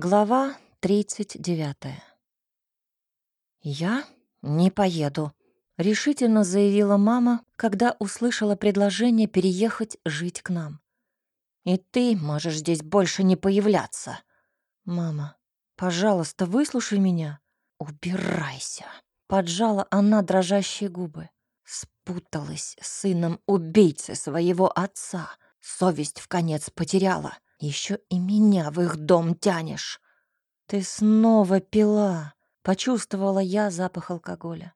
Глава 39. «Я не поеду», — решительно заявила мама, когда услышала предложение переехать жить к нам. «И ты можешь здесь больше не появляться». «Мама, пожалуйста, выслушай меня». «Убирайся», — поджала она дрожащие губы. Спуталась с сыном убийцы своего отца. Совесть в конец потеряла. Еще и меня в их дом тянешь. Ты снова пила. Почувствовала я запах алкоголя.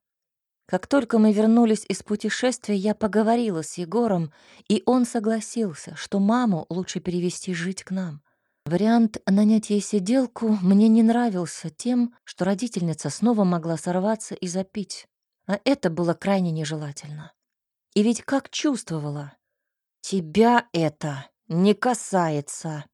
Как только мы вернулись из путешествия, я поговорила с Егором, и он согласился, что маму лучше перевести жить к нам. Вариант нанять ей сиделку мне не нравился тем, что родительница снова могла сорваться и запить, а это было крайне нежелательно. И ведь как чувствовала, тебя это не касается.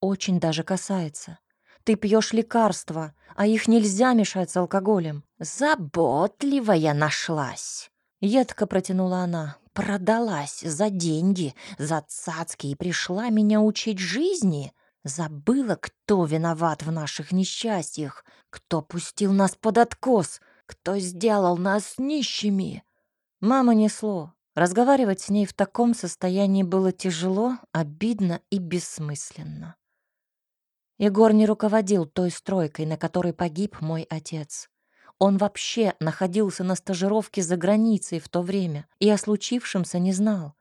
Очень даже касается. Ты пьешь лекарства, а их нельзя мешать с алкоголем. Заботливая нашлась. Едко протянула она. Продалась за деньги, за цацки и пришла меня учить жизни. Забыла, кто виноват в наших несчастьях, кто пустил нас под откос, кто сделал нас нищими. Мама несло. Разговаривать с ней в таком состоянии было тяжело, обидно и бессмысленно. Егор не руководил той стройкой, на которой погиб мой отец. Он вообще находился на стажировке за границей в то время и о случившемся не знал.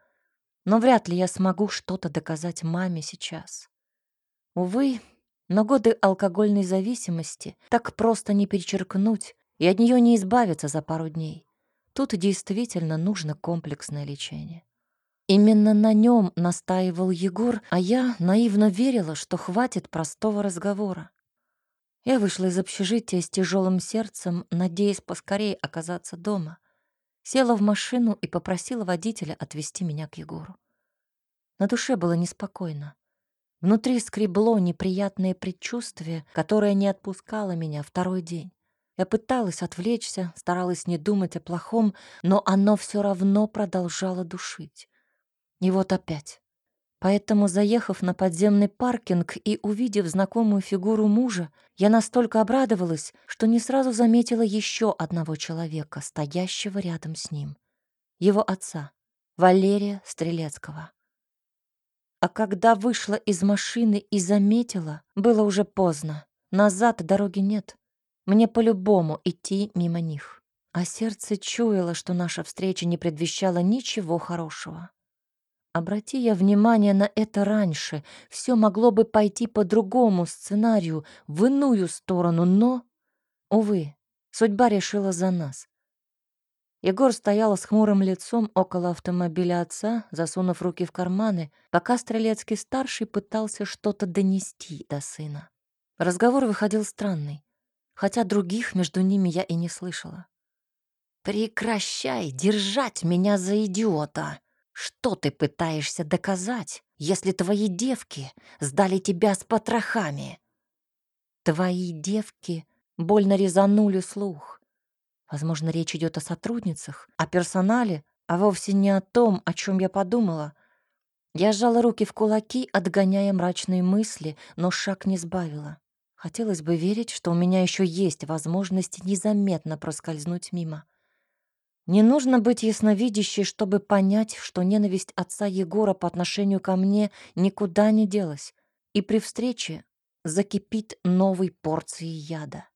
Но вряд ли я смогу что-то доказать маме сейчас. Увы, но годы алкогольной зависимости так просто не перечеркнуть, и от нее не избавиться за пару дней. Тут действительно нужно комплексное лечение. Именно на нем настаивал Егор, а я наивно верила, что хватит простого разговора. Я вышла из общежития с тяжелым сердцем, надеясь поскорее оказаться дома. Села в машину и попросила водителя отвезти меня к Егору. На душе было неспокойно. Внутри скребло неприятное предчувствие, которое не отпускало меня второй день. Я пыталась отвлечься, старалась не думать о плохом, но оно все равно продолжало душить. И вот опять. Поэтому, заехав на подземный паркинг и увидев знакомую фигуру мужа, я настолько обрадовалась, что не сразу заметила еще одного человека, стоящего рядом с ним. Его отца, Валерия Стрелецкого. А когда вышла из машины и заметила, было уже поздно. Назад дороги нет. Мне по-любому идти мимо них. А сердце чуяло, что наша встреча не предвещала ничего хорошего. Обрати я внимание на это раньше, все могло бы пойти по другому сценарию, в иную сторону, но... Увы, судьба решила за нас. Егор стоял с хмурым лицом около автомобиля отца, засунув руки в карманы, пока Стрелецкий-старший пытался что-то донести до сына. Разговор выходил странный хотя других между ними я и не слышала. «Прекращай держать меня за идиота! Что ты пытаешься доказать, если твои девки сдали тебя с потрохами?» «Твои девки» больно резанули слух. Возможно, речь идет о сотрудницах, о персонале, а вовсе не о том, о чем я подумала. Я сжала руки в кулаки, отгоняя мрачные мысли, но шаг не сбавила. Хотелось бы верить, что у меня еще есть возможность незаметно проскользнуть мимо. Не нужно быть ясновидящей, чтобы понять, что ненависть отца Егора по отношению ко мне никуда не делась, и при встрече закипит новой порцией яда.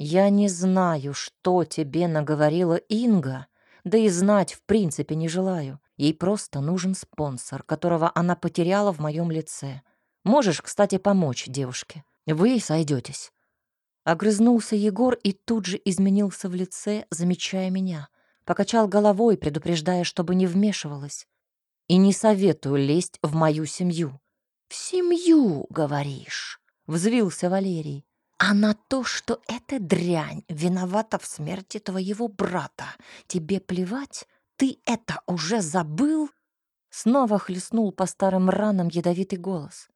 Я не знаю, что тебе наговорила Инга, да и знать в принципе не желаю. Ей просто нужен спонсор, которого она потеряла в моем лице. Можешь, кстати, помочь девушке. Вы сойдетесь. Огрызнулся Егор и тут же изменился в лице, замечая меня. Покачал головой, предупреждая, чтобы не вмешивалась. И не советую лезть в мою семью. «В семью, говоришь?» — взвился Валерий. «А на то, что эта дрянь виновата в смерти твоего брата, тебе плевать? Ты это уже забыл?» Снова хлестнул по старым ранам ядовитый голос.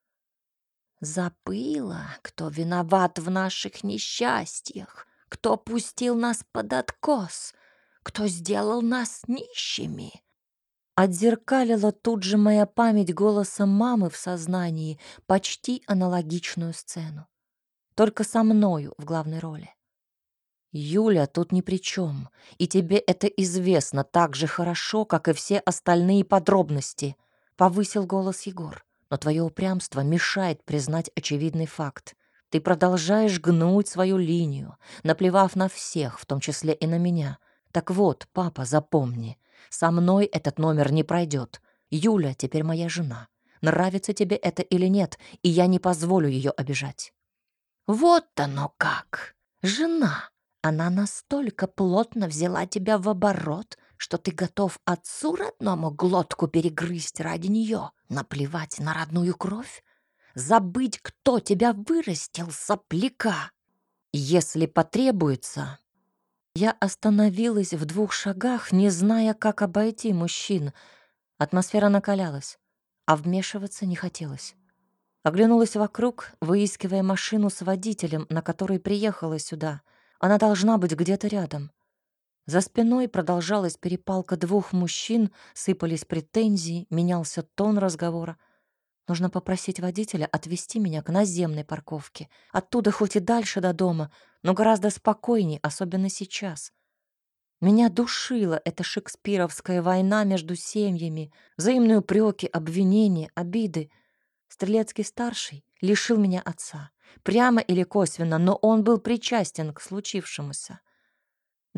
Забыла, кто виноват в наших несчастьях, кто пустил нас под откос, кто сделал нас нищими. Отзеркалила тут же моя память голосом мамы в сознании почти аналогичную сцену. только со мною в главной роли. Юля тут ни при чем, и тебе это известно так же хорошо, как и все остальные подробности, повысил голос Егор. Но твое упрямство мешает признать очевидный факт. Ты продолжаешь гнуть свою линию, наплевав на всех, в том числе и на меня. Так вот, папа, запомни, со мной этот номер не пройдет. Юля теперь моя жена. Нравится тебе это или нет, и я не позволю ее обижать. Вот оно как! Жена! Она настолько плотно взяла тебя в оборот, что ты готов отцу родному глотку перегрызть ради нее, наплевать на родную кровь, забыть, кто тебя вырастил, сопляка. Если потребуется... Я остановилась в двух шагах, не зная, как обойти мужчин. Атмосфера накалялась, а вмешиваться не хотелось. Оглянулась вокруг, выискивая машину с водителем, на которой приехала сюда — она должна быть где-то рядом. За спиной продолжалась перепалка двух мужчин, сыпались претензии, менялся тон разговора. Нужно попросить водителя отвезти меня к наземной парковке. Оттуда хоть и дальше до дома, но гораздо спокойнее, особенно сейчас. Меня душила эта шекспировская война между семьями, взаимные упреки, обвинения, обиды. Стрелецкий-старший лишил меня отца. Прямо или косвенно, но он был причастен к случившемуся.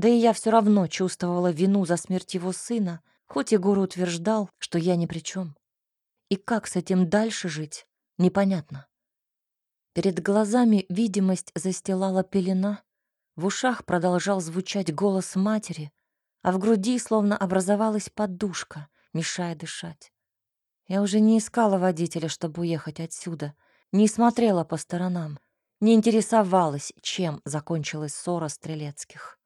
Да и я все равно чувствовала вину за смерть его сына, хоть Егор утверждал, что я ни при чем. И как с этим дальше жить, непонятно. Перед глазами видимость застилала пелена, в ушах продолжал звучать голос матери, а в груди словно образовалась подушка, мешая дышать. Я уже не искала водителя, чтобы уехать отсюда — не смотрела по сторонам, не интересовалась, чем закончилась ссора Стрелецких.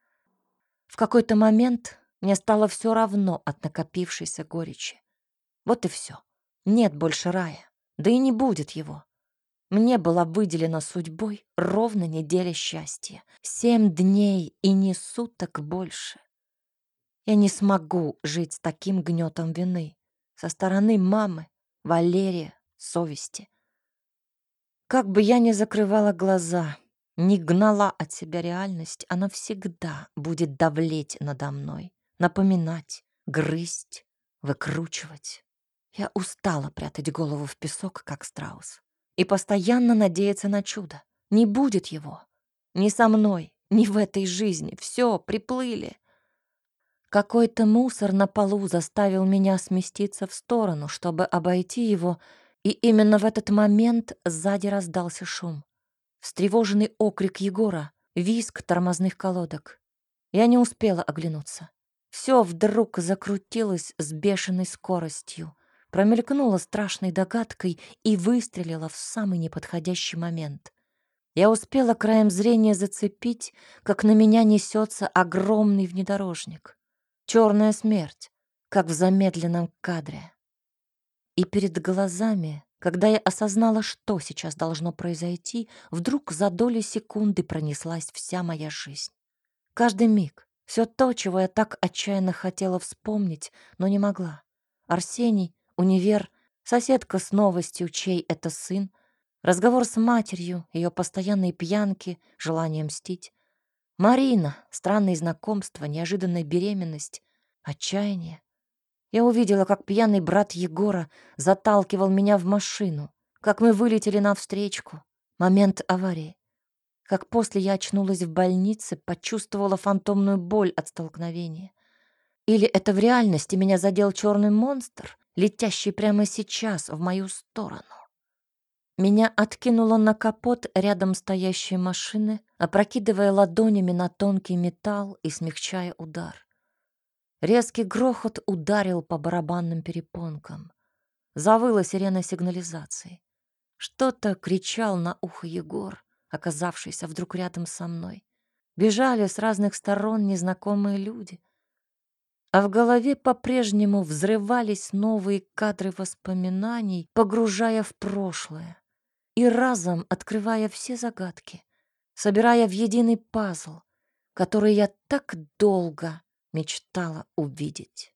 В какой-то момент мне стало все равно от накопившейся горечи. Вот и все. Нет больше рая, да и не будет его. Мне была выделена судьбой ровно неделя счастья. Семь дней и не суток больше. Я не смогу жить с таким гнетом вины. Со стороны мамы, Валерия, совести. Как бы я ни закрывала глаза, ни гнала от себя реальность, она всегда будет давлеть надо мной, напоминать, грызть, выкручивать. Я устала прятать голову в песок, как страус, и постоянно надеяться на чудо. Не будет его. Ни со мной, ни в этой жизни. Все, приплыли. Какой-то мусор на полу заставил меня сместиться в сторону, чтобы обойти его и именно в этот момент сзади раздался шум. Встревоженный окрик Егора, визг тормозных колодок. Я не успела оглянуться. Все вдруг закрутилось с бешеной скоростью, промелькнуло страшной догадкой и выстрелило в самый неподходящий момент. Я успела краем зрения зацепить, как на меня несется огромный внедорожник. Черная смерть, как в замедленном кадре. И перед глазами, когда я осознала, что сейчас должно произойти, вдруг за доли секунды пронеслась вся моя жизнь. Каждый миг, все то, чего я так отчаянно хотела вспомнить, но не могла. Арсений, универ, соседка с новостью, чей это сын, разговор с матерью, ее постоянные пьянки, желание мстить. Марина, странные знакомства, неожиданная беременность, отчаяние. Я увидела, как пьяный брат Егора заталкивал меня в машину, как мы вылетели навстречку. Момент аварии. Как после я очнулась в больнице, почувствовала фантомную боль от столкновения. Или это в реальности меня задел черный монстр, летящий прямо сейчас в мою сторону. Меня откинуло на капот рядом стоящей машины, опрокидывая ладонями на тонкий металл и смягчая удар. Резкий грохот ударил по барабанным перепонкам. Завыла сирена сигнализации. Что-то кричал на ухо Егор, оказавшийся вдруг рядом со мной. Бежали с разных сторон незнакомые люди. А в голове по-прежнему взрывались новые кадры воспоминаний, погружая в прошлое и разом открывая все загадки, собирая в единый пазл, который я так долго мечтала увидеть.